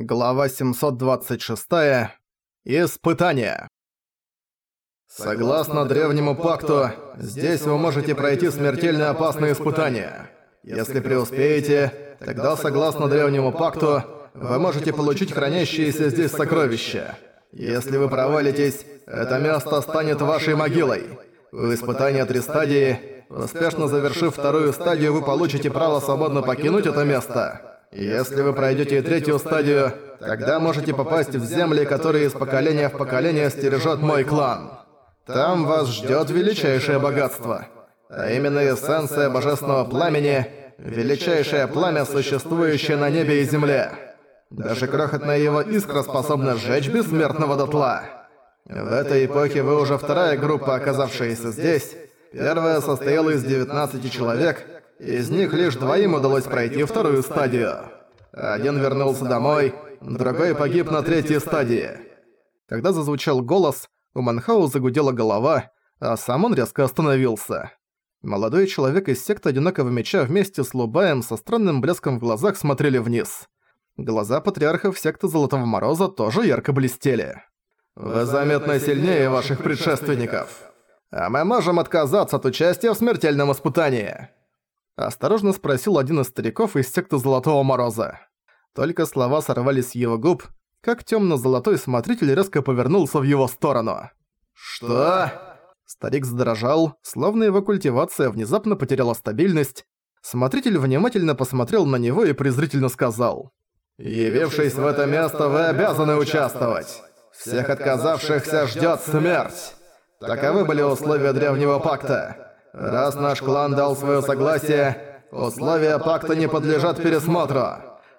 Глава 726. Испытание. Согласно древнему пакту, здесь вы можете пройти смертельно опасные испытания. Если преуспеете, тогда согласно древнему пакту, вы можете получить хранящиеся здесь сокровища. Если вы провалитесь, это место станет вашей могилой. В испытании три стадии, успешно завершив вторую стадию, вы получите право свободно покинуть это место. Если вы пройдете третью стадию, тогда можете попасть в земли, которые из поколения в поколение стережет мой клан. Там вас ждет величайшее богатство. А именно эссенция божественного пламени, величайшее пламя, существующее на небе и земле. Даже крохотная его искра способна сжечь бессмертного дотла. В этой эпохе вы уже вторая группа, оказавшаяся здесь. Первая состояла из 19 человек, из них лишь двоим удалось пройти вторую стадию. Один вернулся домой, другой погиб на третьей стадии. Когда зазвучал голос, у Манхау загудела голова, а сам он резко остановился. Молодой человек из секты Одинокого Меча вместе с Лубаем со странным блеском в глазах смотрели вниз. Глаза патриархов секты Золотого Мороза тоже ярко блестели. «Вы заметно сильнее ваших предшественников. А мы можем отказаться от участия в смертельном испытании». Осторожно спросил один из стариков из секты Золотого Мороза. Только слова сорвались с его губ, как тёмно-золотой смотритель резко повернулся в его сторону. «Что?» Старик задрожал, словно его культивация внезапно потеряла стабильность. Смотритель внимательно посмотрел на него и презрительно сказал. «Явившись в это место, вы обязаны участвовать. Всех отказавшихся ждёт смерть. Таковы были условия Древнего Пакта. Раз наш клан дал свое согласие, условия пакта не подлежат пересмотру.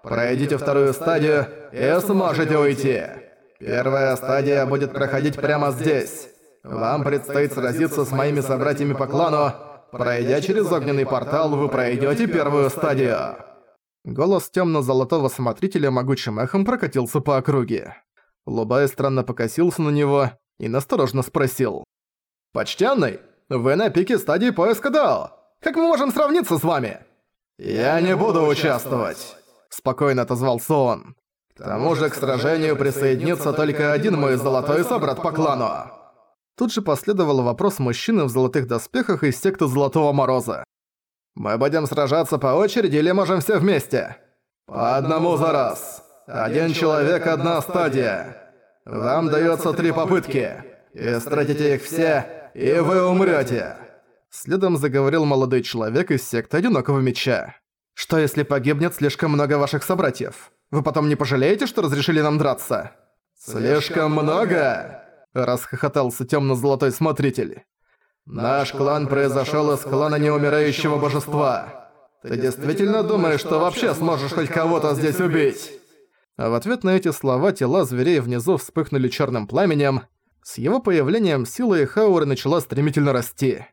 Пройдите вторую стадию и сможете уйти. Первая стадия будет проходить прямо здесь. Вам предстоит сразиться с моими собратьями по клану. Пройдя через огненный портал, вы пройдете первую стадию. Голос темно-золотого смотрителя могучим эхом прокатился по округе. Лубай странно покосился на него и насторожно спросил. «Почтенный, вы на пике стадии поиска Дао. Как мы можем сравниться с вами?» «Я не буду участвовать», — спокойно отозвался он. «К тому же к сражению присоединится только один мой золотой собрат по клану». Тут же последовал вопрос мужчины в золотых доспехах из секты Золотого Мороза. «Мы будем сражаться по очереди или можем все вместе?» «По одному за раз. Один человек, одна стадия. Вам дается три попытки. Истратите их все, и вы умрете. Следом заговорил молодой человек из секты Одинокого Меча. «Что если погибнет слишком много ваших собратьев? Вы потом не пожалеете, что разрешили нам драться?» «Слишком много?» – расхохотался темно-золотой смотритель. «Наш клан произошел из клана неумирающего божества. Ты действительно думаешь, что вообще сможешь хоть кого-то здесь убить?» А в ответ на эти слова тела зверей внизу вспыхнули черным пламенем, с его появлением сила Ихауры начала стремительно расти.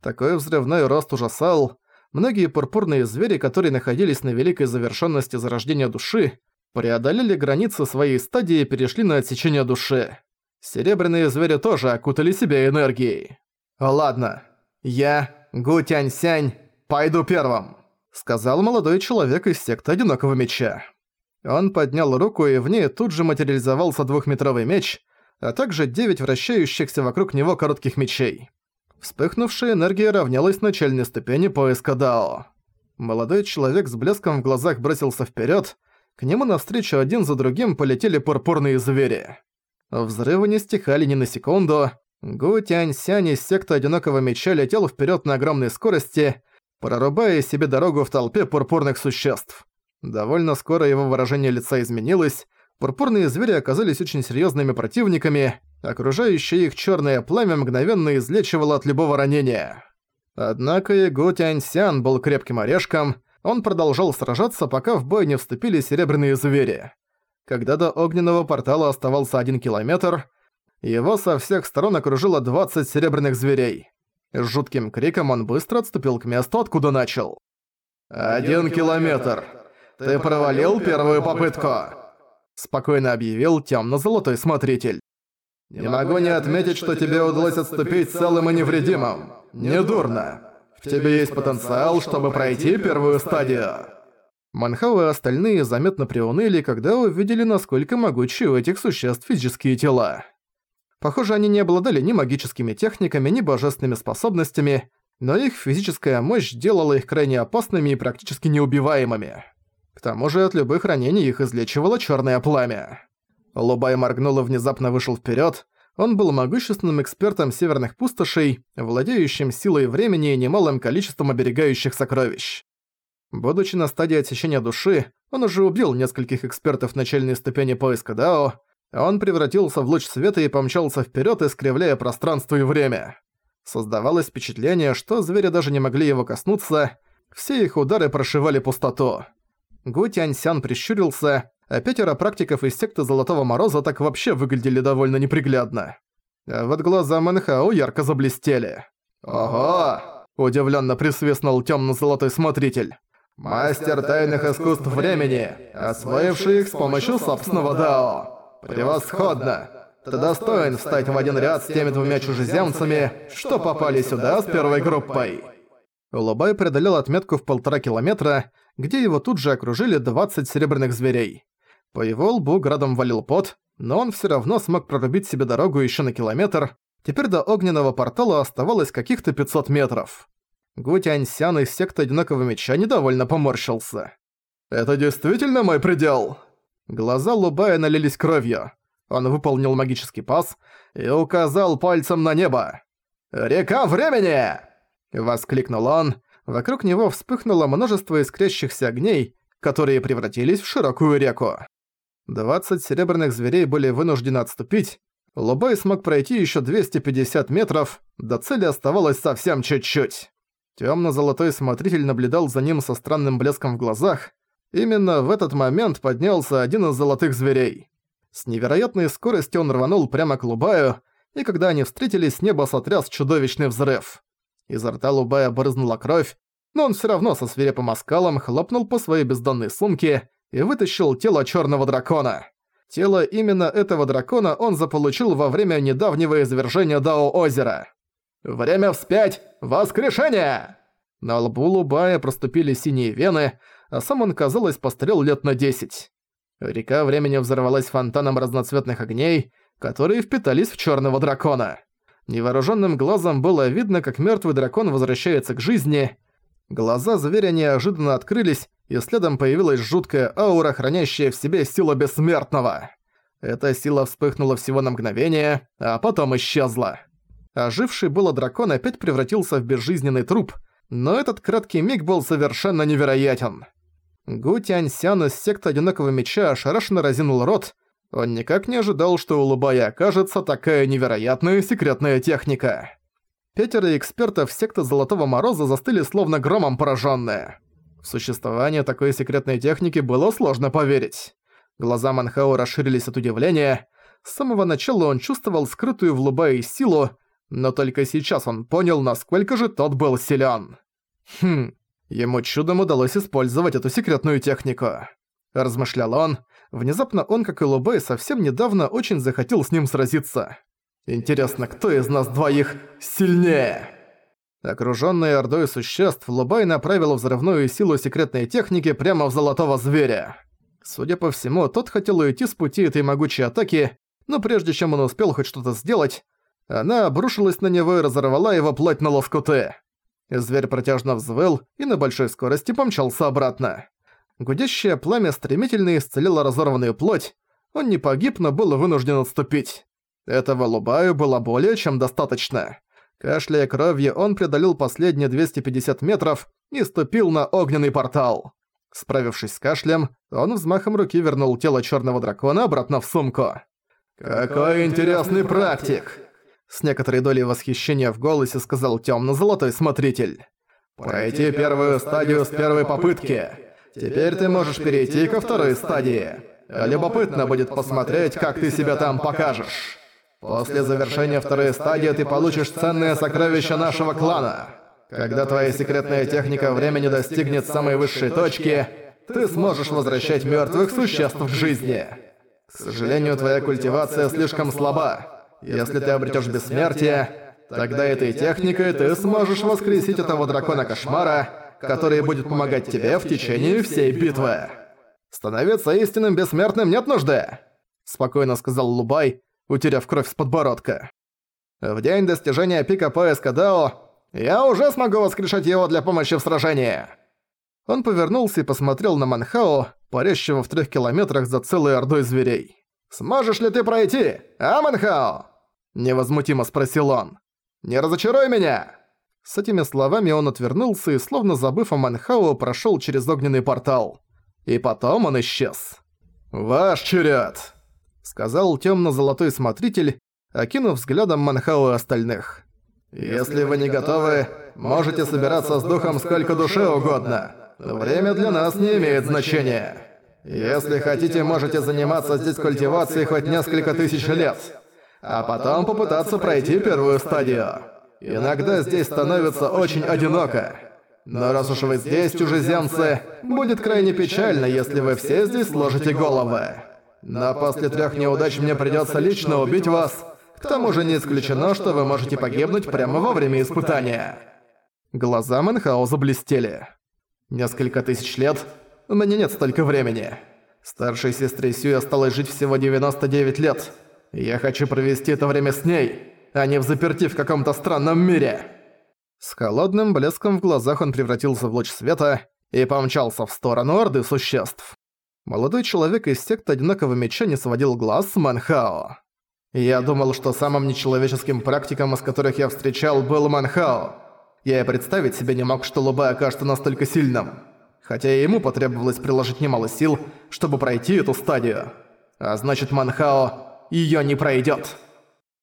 Такой взрывной рост ужасал. Многие пурпурные звери, которые находились на великой завершенности зарождения души, преодолели границы своей стадии и перешли на отсечение души. Серебряные звери тоже окутали себя энергией. «Ладно, я, Гу Тянь-Сянь, пойду первым», сказал молодой человек из секты Одинокого Меча. Он поднял руку, и в ней тут же материализовался двухметровый меч, а также девять вращающихся вокруг него коротких мечей. Вспыхнувшая энергия равнялась начальной ступени поиска Дао. Молодой человек с блеском в глазах бросился вперед. К нему навстречу один за другим полетели пурпурные звери. Взрывы не стихали ни на секунду. Гу Тянь Сянь из секты Одинокого Меча летел вперед на огромной скорости, прорубая себе дорогу в толпе пурпурных существ. Довольно скоро его выражение лица изменилось, Пурпурные звери оказались очень серьезными противниками, окружающее их черное пламя мгновенно излечивало от любого ранения. Однако и Гу Тяньсян был крепким орешком, он продолжал сражаться, пока в бой не вступили серебряные звери. Когда до огненного портала оставался один километр, его со всех сторон окружило 20 серебряных зверей. С жутким криком он быстро отступил к месту, откуда начал. «Один километр! Ты провалил первую попытку!» Спокойно объявил темно-золотой смотритель. «Не могу не отметить, что тебе удалось отступить целым и невредимым. Недурно. В тебе есть потенциал, чтобы пройти первую стадию». Манхау и остальные заметно приуныли, когда увидели, насколько могучи у этих существ физические тела. Похоже, они не обладали ни магическими техниками, ни божественными способностями, но их физическая мощь делала их крайне опасными и практически неубиваемыми. К тому же от любых ранений их излечивало черное пламя. Лубай моргнул и внезапно вышел вперед. Он был могущественным экспертом северных пустошей, владеющим силой времени и немалым количеством оберегающих сокровищ. Будучи на стадии отсечения души, он уже убил нескольких экспертов начальной ступени поиска Дао, он превратился в луч света и помчался вперед, искривляя пространство и время. Создавалось впечатление, что звери даже не могли его коснуться, все их удары прошивали пустоту. Гу Тяньсян прищурился, а пятеро практиков из секты Золотого Мороза так вообще выглядели довольно неприглядно. А вот глаза Мэнхао ярко заблестели. «Ого!» – удивленно присвистнул темно-золотой смотритель. «Мастер тайных искусств времени, освоивший их с помощью собственного Дао. Превосходно! Ты достоин встать в один ряд с теми двумя чужеземцами, что попали сюда с первой группой». Улубай преодолел отметку в полтора километра, где его тут же окружили 20 серебряных зверей. По его лбу градом валил пот, но он все равно смог прорубить себе дорогу еще на километр. Теперь до огненного портала оставалось каких-то 500 метров. Гу Тяньсян из секты Одинокого Меча недовольно поморщился. «Это действительно мой предел?» Глаза Лубая налились кровью. Он выполнил магический пас и указал пальцем на небо. «Река времени!» Воскликнул он. Вокруг него вспыхнуло множество искрящихся огней, которые превратились в широкую реку. 20 серебряных зверей были вынуждены отступить. Лубай смог пройти еще 250 метров, до цели оставалось совсем чуть-чуть. Тёмно-золотой смотритель наблюдал за ним со странным блеском в глазах. Именно в этот момент поднялся один из золотых зверей. С невероятной скоростью он рванул прямо к Лубаю, и когда они встретились, небо сотряс чудовищный взрыв. Изо рта Лубая брызнула кровь, но он всё равно со свирепым оскалом хлопнул по своей бездонной сумке и вытащил тело чёрного дракона. Тело именно этого дракона он заполучил во время недавнего извержения Дао-озера. «Время вспять! Воскрешение!» На лбу Лубая проступили синие вены, а сам он, казалось, постарел лет на десять. Река времени взорвалась фонтаном разноцветных огней, которые впитались в черного дракона. Невооруженным глазом было видно, как мертвый дракон возвращается к жизни. Глаза зверя неожиданно открылись, и следом появилась жуткая аура, хранящая в себе силу бессмертного. Эта сила вспыхнула всего на мгновение, а потом исчезла. Оживший было дракон опять превратился в безжизненный труп, но этот краткий миг был совершенно невероятен. Гу Тяньсян из секты Одинокого Меча ошарашенно разинул рот. Он никак не ожидал, что у Лубая окажется такая невероятная секретная техника. Пятеро экспертов секты Золотого Мороза застыли словно громом пораженные. В существование такой секретной техники было сложно поверить. Глаза Манхао расширились от удивления. С самого начала он чувствовал скрытую в Лубае силу, но только сейчас он понял, насколько же тот был силен. Хм, Ему чудом удалось использовать эту секретную технику. Размышлял он. Внезапно он, как и Лубей, совсем недавно очень захотел с ним сразиться. Интересно, кто из нас двоих сильнее? Окружённый ордой существ, Лубай направил взрывную силу секретной техники прямо в золотого зверя. Судя по всему, тот хотел уйти с пути этой могучей атаки, но прежде чем он успел хоть что-то сделать, она обрушилась на него и разорвала его плоть на лоскуты. Зверь протяжно взвыл и на большой скорости помчался обратно. Гудящее пламя стремительно исцелило разорванную плоть. Он не погиб, но был вынужден отступить. Этого Лубаю было более чем достаточно. Кашляя кровью, он преодолел последние 250 метров и ступил на огненный портал. Справившись с кашлем, он взмахом руки вернул тело черного дракона обратно в сумку. «Какой интересный практик!» С некоторой долей восхищения в голосе сказал тёмно-золотой смотритель. «Пройти первую стадию с первой попытки. Теперь ты можешь перейти ко второй стадии. Любопытно будет посмотреть, как ты себя там покажешь. После завершения второй стадии ты получишь ценное сокровище нашего клана. Когда твоя секретная техника времени достигнет самой высшей точки, ты сможешь возвращать мёртвых существ в жизни. К сожалению, твоя культивация слишком слаба. Если ты обретешь бессмертие, тогда этой техникой ты сможешь воскресить этого дракона кошмара, который будет помогать тебе в течение всей битвы. Становиться истинным бессмертным нет нужды, спокойно сказал Лубай, утеряв кровь с подбородка. В день достижения пика поиска Дао я уже смогу воскрешать его для помощи в сражении. Он повернулся и посмотрел на Манхао, парящего в трех километрах за целой ордой зверей. «Сможешь ли ты пройти, а, Манхао?» Невозмутимо спросил он. «Не разочаруй меня!» С этими словами он отвернулся и, словно забыв о Манхао, прошёл через огненный портал. И потом он исчез. «Ваш черед!» — сказал тёмно-золотой смотритель, окинув взглядом Манхао и остальных. «Если вы не готовы, можете собираться с духом сколько душе угодно. Время для нас не имеет значения. Если хотите, можете заниматься здесь культивацией хоть несколько тысяч лет, а потом попытаться пройти первую стадию. Иногда здесь становится очень одиноко. Но раз уж вы здесь, чужеземцы, будет крайне печально, если вы все здесь сложите головы. Но после трех неудач мне придется лично убить вас. К тому же не исключено, что вы можете погибнуть прямо во время испытания. Глаза Мэнхауза блестели. Несколько тысяч лет? У меня нет столько времени. Старшей сестре Сюй осталось жить всего 99 лет. Я хочу провести это время с ней, а не в заперти в каком-то странном мире. С холодным блеском в глазах он превратился в луч света и помчался в сторону Орды существ. Молодой человек из секты Одинокого Меча не сводил глаз с Манхао. Я думал, что самым нечеловеческим практиком, из которых я встречал, был Манхао. Я и представить себе не мог, что Лубай окажется настолько сильным. Хотя ему потребовалось приложить немало сил, чтобы пройти эту стадию. А значит, Манхао её не пройдёт.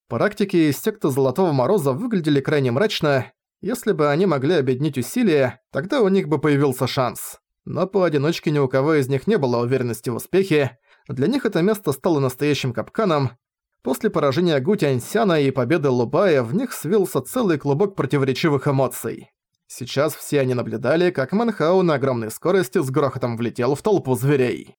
Практики из секты Золотого Мороза выглядели крайне мрачно. Если бы они могли объединить усилия, тогда у них бы появился шанс. Но поодиночке ни у кого из них не было уверенности в успехе. Для них это место стало настоящим капканом, После поражения Гу Тяньсяна и победы Лубая в них свился целый клубок противоречивых эмоций. Сейчас все они наблюдали, как Манхау на огромной скорости с грохотом влетел в толпу зверей.